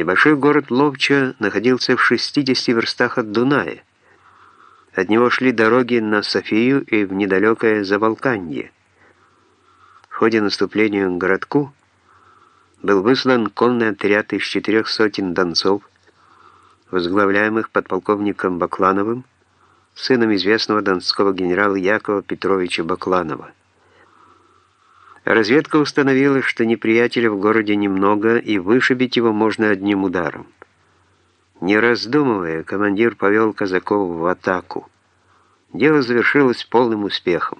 Небольшой город Ловча находился в 60 верстах от Дуная. От него шли дороги на Софию и в недалекое Заволканье. В ходе наступления к городку был выслан конный отряд из четырех сотен донцов, возглавляемых подполковником Баклановым, сыном известного донского генерала Якова Петровича Бакланова. Разведка установила, что неприятеля в городе немного, и вышибить его можно одним ударом. Не раздумывая, командир повел казаков в атаку. Дело завершилось полным успехом.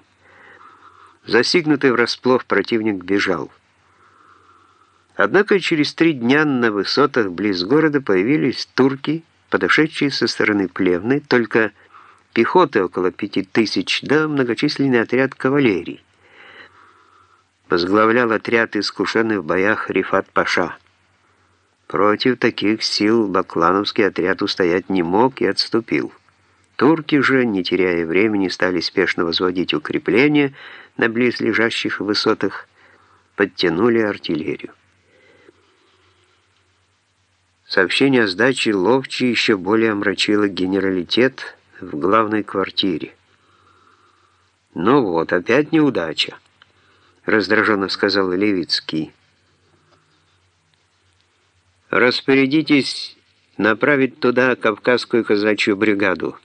Застигнутый врасплох противник бежал. Однако через три дня на высотах близ города появились турки, подошедшие со стороны Плевны, только пехоты около пяти тысяч, да многочисленный отряд кавалерии. Возглавлял отряд, искушенный в боях Рифат Паша. Против таких сил Баклановский отряд устоять не мог и отступил. Турки же, не теряя времени, стали спешно возводить укрепления на близлежащих высотах, подтянули артиллерию. Сообщение о сдаче Ловчи еще более омрачило генералитет в главной квартире. «Ну вот, опять неудача», — раздраженно сказал Левицкий. «Распорядитесь направить туда Кавказскую казачью бригаду».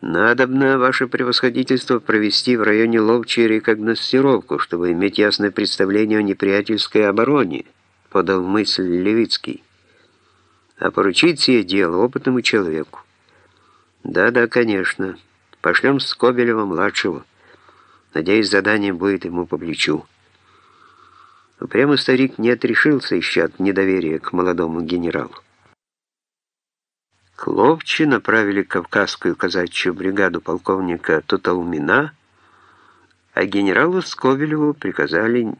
«Надобно, ваше превосходительство, провести в районе Ловчей рекогностировку, чтобы иметь ясное представление о неприятельской обороне» подал мысль Левицкий. А поручить сие дело опытному человеку. Да-да, конечно. Пошлем Скобелева-младшего. Надеюсь, задание будет ему по плечу. Прямо старик не отрешился еще от недоверия к молодому генералу. К Ловче направили Кавказскую казачью бригаду полковника Тутаумина, а генералу Скобелеву приказали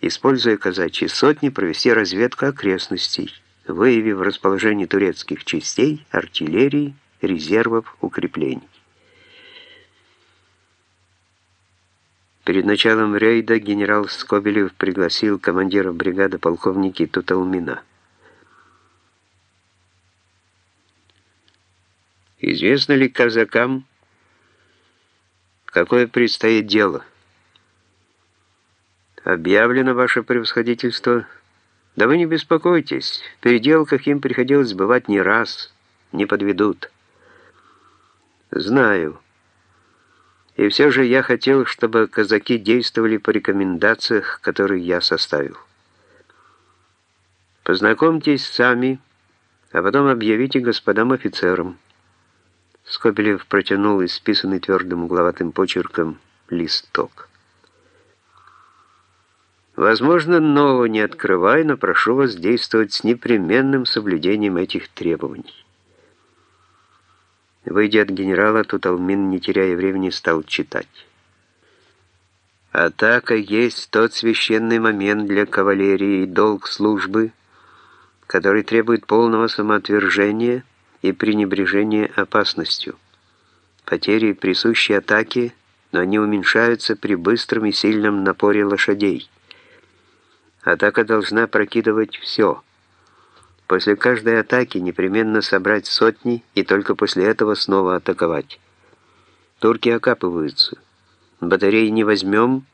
используя казачьи сотни, провести разведку окрестностей, выявив расположение турецких частей, артиллерии, резервов, укреплений. Перед началом рейда генерал Скобелев пригласил командира бригады полковники Туталмина. «Известно ли казакам, какое предстоит дело?» «Объявлено ваше превосходительство. Да вы не беспокойтесь, в переделках им приходилось бывать не раз, не подведут». «Знаю. И все же я хотел, чтобы казаки действовали по рекомендациях, которые я составил. Познакомьтесь сами, а потом объявите господам офицерам». Скобелев протянул исписанный твердым угловатым почерком листок. Возможно, нового не открывай, но прошу вас действовать с непременным соблюдением этих требований. Выйдя от генерала, Туталмин, не теряя времени, стал читать. Атака есть тот священный момент для кавалерии и долг службы, который требует полного самоотвержения и пренебрежения опасностью. Потери присущи атаке, но они уменьшаются при быстром и сильном напоре лошадей. Атака должна прокидывать все. После каждой атаки непременно собрать сотни и только после этого снова атаковать. Турки окапываются. Батареи не возьмем,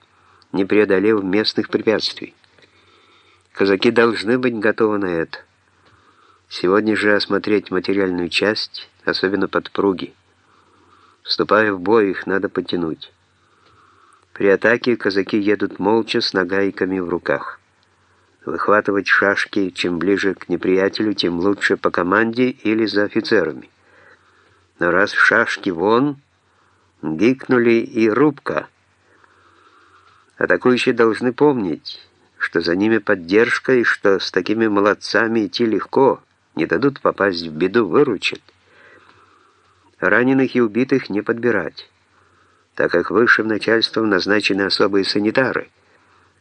не преодолев местных препятствий. Казаки должны быть готовы на это. Сегодня же осмотреть материальную часть, особенно подпруги. Вступая в бой, их надо подтянуть. При атаке казаки едут молча с нагайками в руках. Выхватывать шашки чем ближе к неприятелю, тем лучше по команде или за офицерами. Но раз шашки вон, гикнули и рубка. Атакующие должны помнить, что за ними поддержка и что с такими молодцами идти легко, не дадут попасть в беду, выручат. Раненых и убитых не подбирать, так как высшим начальством назначены особые санитары –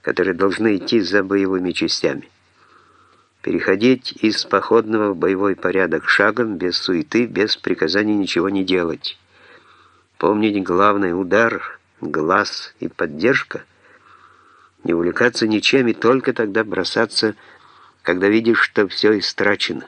которые должны идти за боевыми частями. Переходить из походного в боевой порядок шагом, без суеты, без приказаний ничего не делать. Помнить главный удар, глаз и поддержка. Не увлекаться ничем и только тогда бросаться когда видишь, что все истрачено.